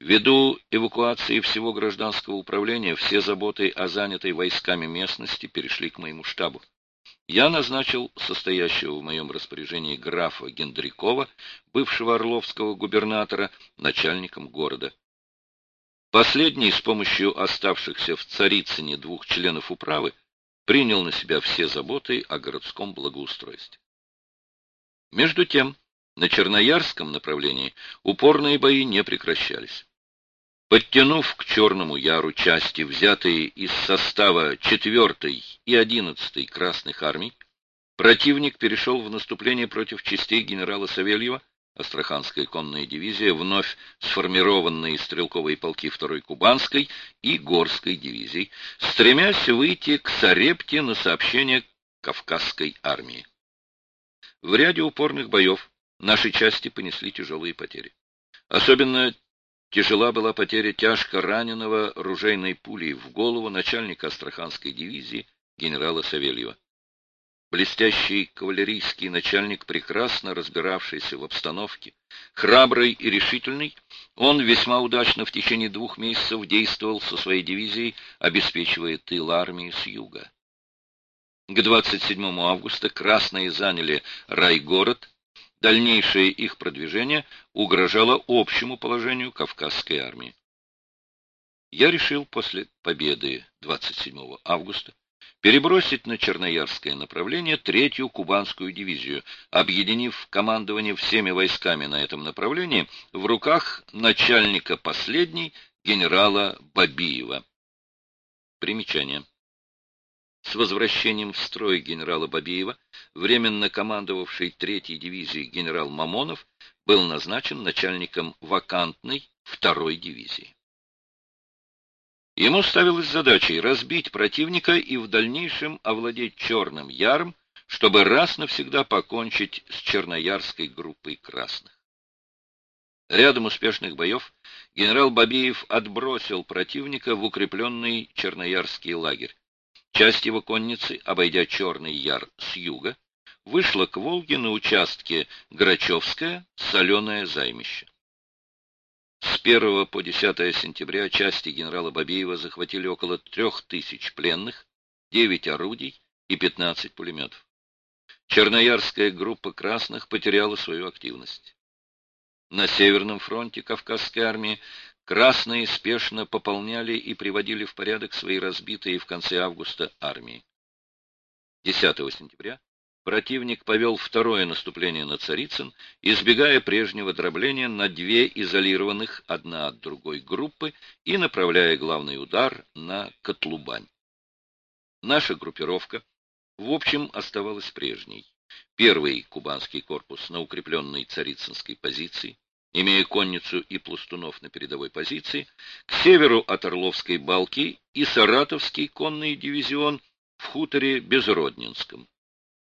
Ввиду эвакуации всего гражданского управления, все заботы о занятой войсками местности перешли к моему штабу. Я назначил состоящего в моем распоряжении графа Гендрикова, бывшего орловского губернатора, начальником города. Последний с помощью оставшихся в Царицыне двух членов управы принял на себя все заботы о городском благоустройстве. Между тем, на Черноярском направлении упорные бои не прекращались. Подтянув к Черному Яру части, взятые из состава 4-й и 11-й Красных армий, противник перешел в наступление против частей генерала Савельева, Астраханская конная дивизия, вновь сформированные стрелковые полки 2-й Кубанской и Горской дивизий, стремясь выйти к Сарепте на сообщение Кавказской армии. В ряде упорных боев наши части понесли тяжелые потери. Особенно Тяжела была потеря тяжко раненого ружейной пулей в голову начальника Астраханской дивизии генерала Савельева. Блестящий кавалерийский начальник, прекрасно разбиравшийся в обстановке, храбрый и решительный, он весьма удачно в течение двух месяцев действовал со своей дивизией, обеспечивая тыл армии с юга. К 27 августа красные заняли райгород, Дальнейшее их продвижение угрожало общему положению Кавказской армии. Я решил после победы 27 августа перебросить на Черноярское направление третью кубанскую дивизию, объединив командование всеми войсками на этом направлении в руках начальника последней генерала Бабиева. Примечание. С возвращением в строй генерала Бабиева, временно командовавший третьей дивизией генерал Мамонов, был назначен начальником вакантной второй дивизии. Ему ставилась задачей разбить противника и в дальнейшем овладеть Черным Яром, чтобы раз навсегда покончить с Черноярской группой красных. Рядом успешных боев генерал Бабиев отбросил противника в укрепленный Черноярский лагерь. Часть его конницы, обойдя Черный Яр с юга, вышла к Волге на участке Грачевское, Соленое займище. С 1 по 10 сентября части генерала Бабеева захватили около трех тысяч пленных, 9 орудий и 15 пулеметов. Черноярская группа красных потеряла свою активность. На Северном фронте Кавказской армии Красные спешно пополняли и приводили в порядок свои разбитые в конце августа армии. 10 сентября противник повел второе наступление на Царицын, избегая прежнего дробления на две изолированных одна от другой группы и направляя главный удар на Котлубань. Наша группировка, в общем, оставалась прежней. Первый кубанский корпус на укрепленной царицынской позиции, имея конницу и пластунов на передовой позиции, к северу от Орловской балки и Саратовский конный дивизион в хуторе Безроднинском.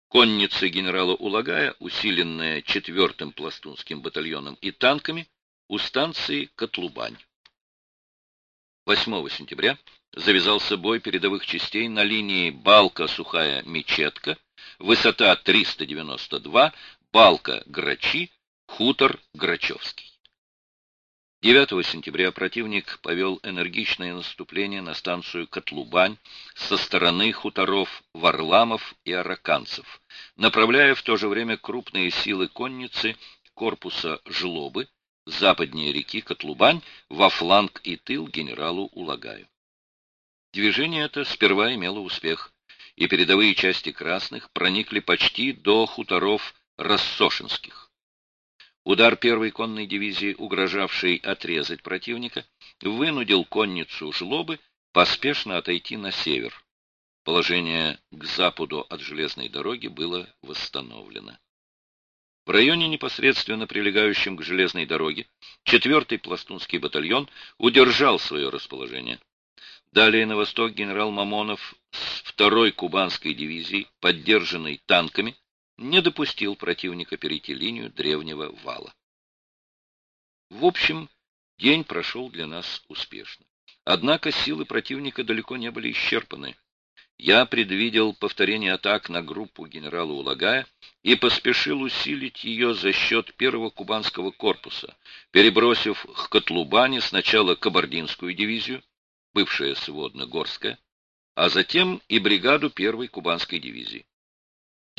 Конница генерала Улагая, усиленная 4-м пластунским батальоном и танками, у станции Котлубань. 8 сентября завязался бой передовых частей на линии Балка-Сухая-Мечетка, высота 392, Балка-Грачи, Хутор Грачевский. 9 сентября противник повел энергичное наступление на станцию Котлубань со стороны хуторов Варламов и Араканцев, направляя в то же время крупные силы конницы корпуса Жлобы, западнее реки Котлубань, во фланг и тыл генералу Улагаю. Движение это сперва имело успех, и передовые части красных проникли почти до хуторов Рассошинских. Удар первой конной дивизии, угрожавшей отрезать противника, вынудил конницу жлобы поспешно отойти на север. Положение к западу от железной дороги было восстановлено. В районе, непосредственно прилегающем к железной дороге, 4-й пластунский батальон удержал свое расположение. Далее на восток генерал Мамонов с 2-й кубанской дивизии, поддержанной танками, не допустил противника перейти линию древнего вала. В общем, день прошел для нас успешно. Однако силы противника далеко не были исчерпаны. я предвидел повторение атак на группу генерала Улагая и поспешил усилить ее за счет первого кубанского корпуса, перебросив к Котлубане сначала кабардинскую дивизию, бывшая сводно-горская, а затем и бригаду первой кубанской дивизии.